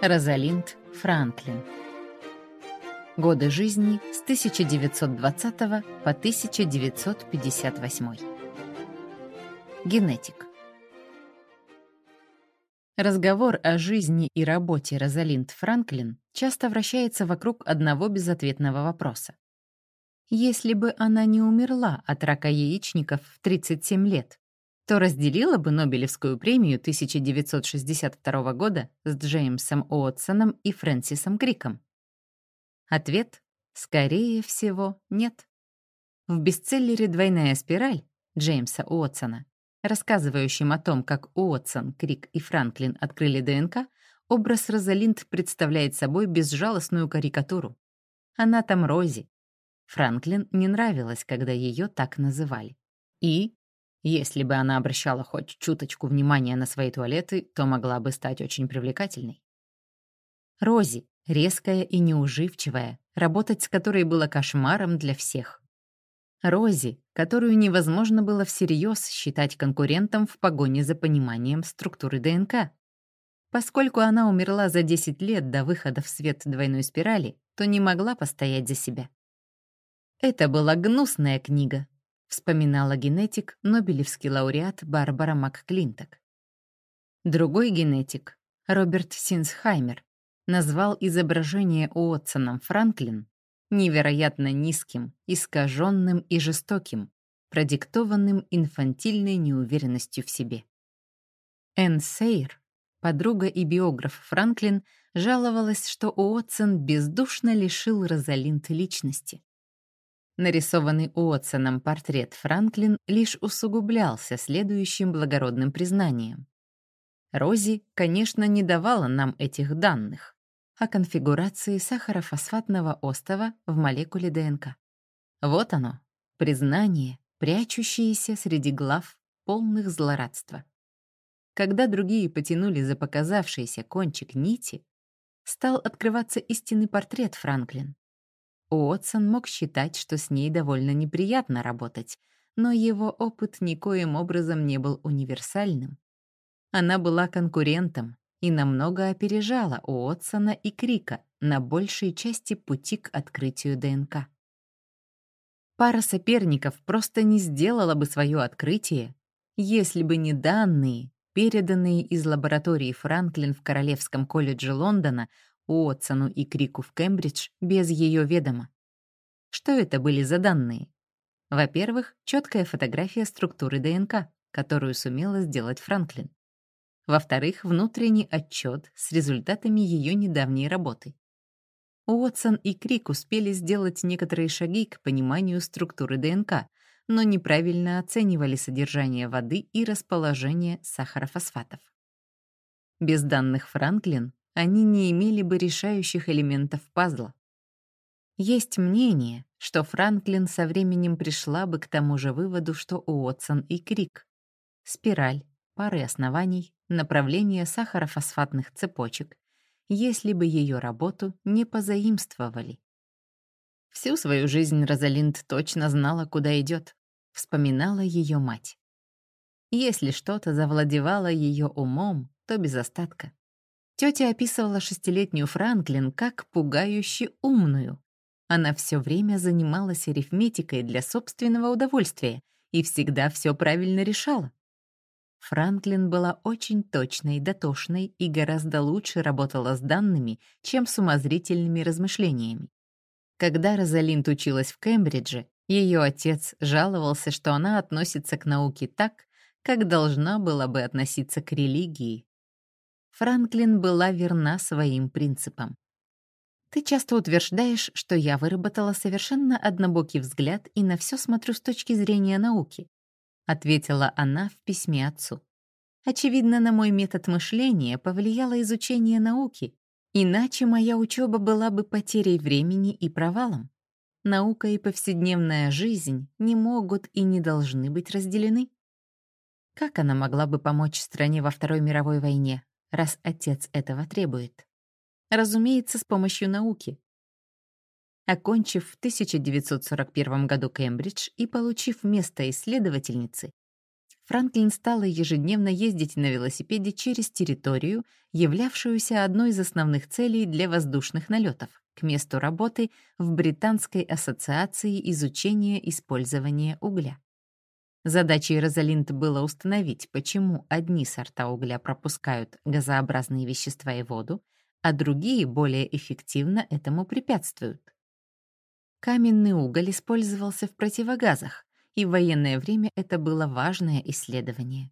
Розалинд Франклин. Годы жизни с 1920 по 1958. Генетик. Разговор о жизни и работе Розалинд Франклин часто вращается вокруг одного безответного вопроса. Если бы она не умерла от рака яичников в 37 лет, то разделила бы Нобелевскую премию 1962 года с Джеймсом Уотсоном и Фрэнсисом Криком? Ответ — скорее всего, нет. В бестселлере «Двойная спираль» Джеймса Уотсона, рассказывающем о том, как Уотсон, Крик и Франклин открыли ДНК, образ Розалинд представляет собой безжалостную карикатуру. Она там Рози. Франклин не нравилось, когда ее так называли. И если бы она обращала хоть чуточку внимания на свои туалеты, то могла бы стать очень привлекательной. Рози, резкая и неуживчивая, работать с которой было кошмаром для всех. Рози, которую невозможно было всерьез считать конкурентом в погоне за пониманием структуры ДНК. Поскольку она умерла за 10 лет до выхода в свет двойной спирали, то не могла постоять за себя. Это была гнусная книга, вспоминала генетик, нобелевский лауреат Барбара МакКлинток. Другой генетик, Роберт Синсхаймер, назвал изображение Уотсоном Франклин невероятно низким, искаженным и жестоким, продиктованным инфантильной неуверенностью в себе. Энн Сейр, подруга и биограф Франклин, жаловалась, что Уотсон бездушно лишил Розалинд личности. Нарисованный Уотсоном портрет Франклин лишь усугублялся следующим благородным признанием. Рози, конечно, не давала нам этих данных о конфигурации сахарофосфатного остова в молекуле ДНК. Вот оно, признание, прячущееся среди глав полных злорадства. Когда другие потянули за показавшийся кончик нити, стал открываться истинный портрет Франклин. Уотсон мог считать, что с ней довольно неприятно работать, но его опыт никоим образом не был универсальным. Она была конкурентом и намного опережала Уотсона и Крика на большей части пути к открытию ДНК. Пара соперников просто не сделала бы свое открытие, если бы не данные, переданные из лаборатории Франклин в Королевском колледже Лондона Уотсону и Крику в Кембридж без ее ведома. Что это были за данные? Во-первых, четкая фотография структуры ДНК, которую сумела сделать Франклин. Во-вторых, внутренний отчет с результатами ее недавней работы. Уотсон и Крик успели сделать некоторые шаги к пониманию структуры ДНК, но неправильно оценивали содержание воды и расположение сахарофосфатов. Без данных Франклин они не имели бы решающих элементов пазла. Есть мнение, что Франклин со временем пришла бы к тому же выводу, что Уотсон и Крик. Спираль, пары оснований, направление сахарофосфатных цепочек, если бы ее работу не позаимствовали. Всю свою жизнь Розалинд точно знала, куда идет, вспоминала ее мать. Если что-то завладевало ее умом, то без остатка. Тетя описывала шестилетнюю Франклин как пугающе умную. Она все время занималась арифметикой для собственного удовольствия и всегда все правильно решала. Франклин была очень точной, дотошной и гораздо лучше работала с данными, чем с умозрительными размышлениями. Когда Розалинд училась в Кембридже, ее отец жаловался, что она относится к науке так, как должна была бы относиться к религии, Франклин была верна своим принципам. Ты часто утверждаешь, что я выработала совершенно однобокий взгляд и на все смотрю с точки зрения науки, ответила она в письме отцу. Очевидно, на мой метод мышления повлияло изучение науки, иначе моя учеба была бы потерей времени и провалом. Наука и повседневная жизнь не могут и не должны быть разделены. Как она могла бы помочь стране во Второй мировой войне, раз отец этого требует. Разумеется, с помощью науки. Окончив в 1941 году Кембридж и получив место исследовательницы, Франклин стала ежедневно ездить на велосипеде через территорию, являвшуюся одной из основных целей для воздушных налетов, к месту работы в Британской ассоциации изучения использования угля. Задачей Розалинд было установить, почему одни сорта угля пропускают газообразные вещества и воду, а другие более эффективно этому препятствуют. Каменный уголь использовался в противогазах, и в военное время это было важное исследование.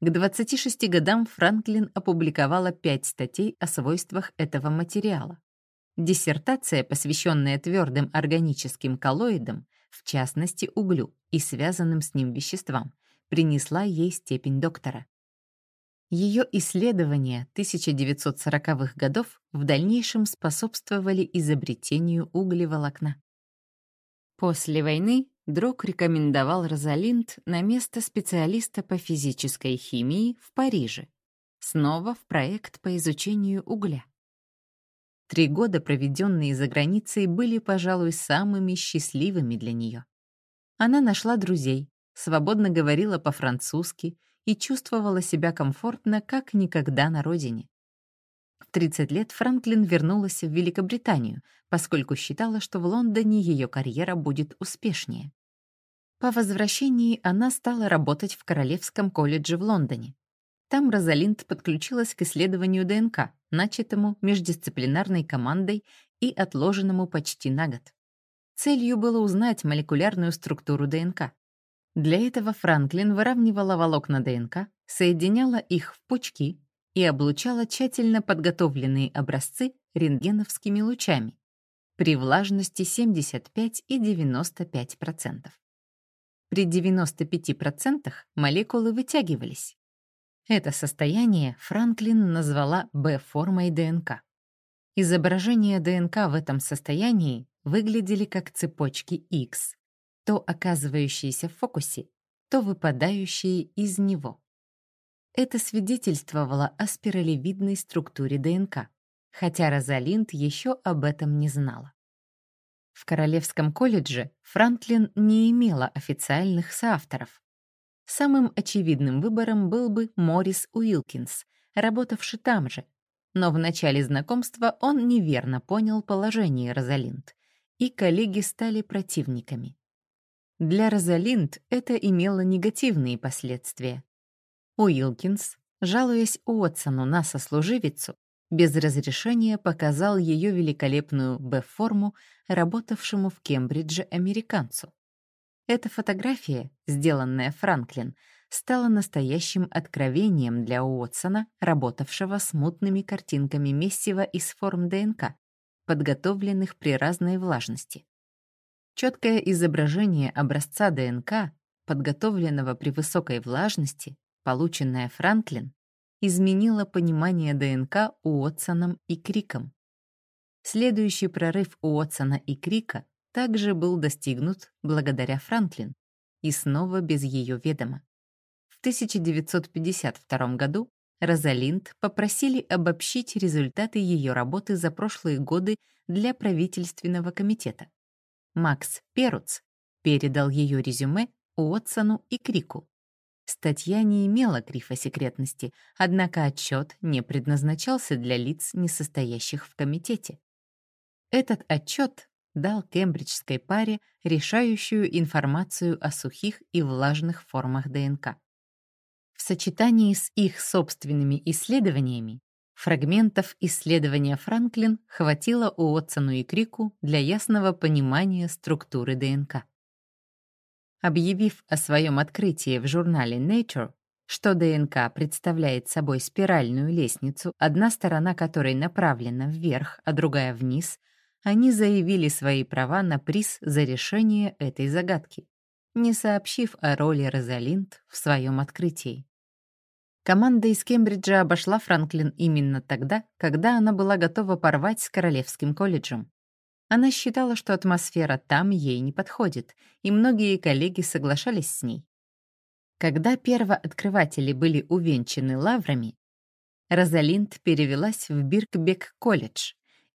К 26 годам Франклин опубликовала пять статей о свойствах этого материала. Диссертация, посвященная твердым органическим коллоидам, в частности углю и связанным с ним веществам, принесла ей степень доктора. Ее исследования 1940-х годов в дальнейшем способствовали изобретению углеволокна. После войны Дрог рекомендовал Розалинд на место специалиста по физической химии в Париже, снова в проект по изучению угля. Три года, проведенные за границей, были, пожалуй, самыми счастливыми для нее. Она нашла друзей, свободно говорила по-французски и чувствовала себя комфортно, как никогда на родине. В 30 лет Франклин вернулась в Великобританию, поскольку считала, что в Лондоне ее карьера будет успешнее. По возвращении она стала работать в Королевском колледже в Лондоне. Там Розалинд подключилась к исследованию ДНК, начатому междисциплинарной командой и отложенному почти на год. Целью было узнать молекулярную структуру ДНК. Для этого Франклин выравнивала волокна ДНК, соединяла их в пучки и облучала тщательно подготовленные образцы рентгеновскими лучами при влажности 75 и 95%. При 95% молекулы вытягивались. Это состояние Франклин назвала Б-формой ДНК. Изображения ДНК в этом состоянии выглядели как цепочки X, то оказывающиеся в фокусе, то выпадающие из него. Это свидетельствовало о спиралевидной структуре ДНК, хотя Розалинд еще об этом не знала. В Королевском колледже Франклин не имела официальных соавторов. Самым очевидным выбором был бы Морис Уилкинс, работавший там же, но в начале знакомства он неверно понял положение Розалинд, и коллеги стали противниками. Для Розалинд это имело негативные последствия. Уилкинс, жалуясь Уотсону на сослуживицу, без разрешения показал ее великолепную Б-форму, работавшему в Кембридже американцу. Эта фотография, сделанная Франклин, стала настоящим откровением для Уотсона, работавшего с мутными картинками мессива из форм ДНК, подготовленных при разной влажности. Четкое изображение образца ДНК, подготовленного при высокой влажности, полученная Франклин, изменила понимание ДНК Уотсоном и Криком. Следующий прорыв Уотсона и Крика также был достигнут благодаря Франклин и снова без ее ведома. В 1952 году Розалинд попросили обобщить результаты ее работы за прошлые годы для правительственного комитета. Макс Перуц передал ее резюме Уотсону и Крику. Статья не имела грифа секретности, однако отчет не предназначался для лиц, не состоящих в комитете. Этот отчет дал кембриджской паре решающую информацию о сухих и влажных формах ДНК. В сочетании с их собственными исследованиями фрагментов исследования Франклин хватило Уотсону и Крику для ясного понимания структуры ДНК. Объявив о своем открытии в журнале Nature, что ДНК представляет собой спиральную лестницу, одна сторона которой направлена вверх, а другая вниз, они заявили свои права на приз за решение этой загадки, не сообщив о роли Розалинд в своем открытии. Команда из Кембриджа обошла Франклин именно тогда, когда она была готова порвать с Королевским колледжем. Она считала, что атмосфера там ей не подходит, и многие коллеги соглашались с ней. Когда первооткрыватели были увенчаны лаврами, Розалинд перевелась в Биркбек-колледж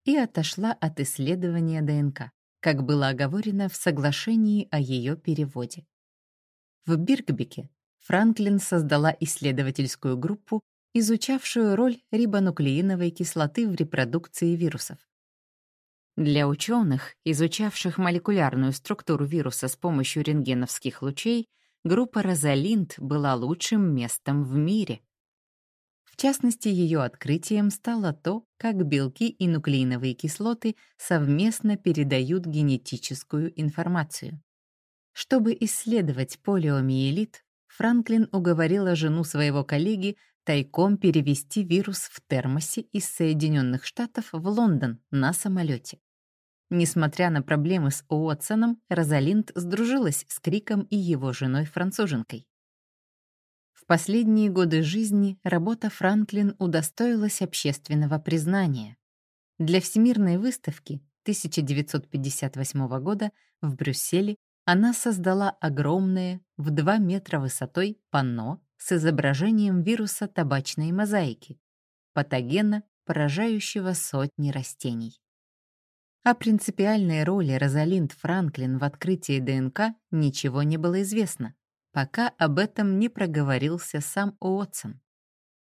и отошла от исследования ДНК, как было оговорено в соглашении о ее переводе. В Биркбеке Франклин создала исследовательскую группу, изучавшую роль рибонуклеиновой кислоты в репродукции вирусов. Для ученых, изучавших молекулярную структуру вируса с помощью рентгеновских лучей, группа Розалинд была лучшим местом в мире. Частности, ее открытием стало то, как белки и нуклеиновые кислоты совместно передают генетическую информацию. Чтобы исследовать полиомиелит, Франклин уговорила жену своего коллеги тайком перевести вирус в термосе из Соединенных Штатов в Лондон на самолете. Несмотря на проблемы с Уотсоном, Розалинд сдружилась с Криком и его женой-француженкой. В последние годы жизни работа Франклин удостоилась общественного признания. Для Всемирной выставки 1958 года в Брюсселе она создала огромное, в 2 метра высотой, панно с изображением вируса табачной мозаики, патогена, поражающего сотни растений. О принципиальной роли Розалинд Франклин в открытии ДНК ничего не было известно, пока об этом не проговорился сам Уотсон.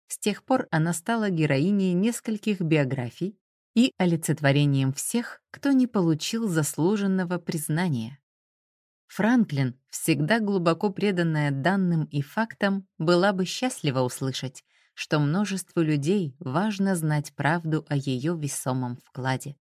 С тех пор она стала героиней нескольких биографий и олицетворением всех, кто не получил заслуженного признания. Франклин, всегда глубоко преданная данным и фактам, была бы счастлива услышать, что множеству людей важно знать правду о ее весомом вкладе.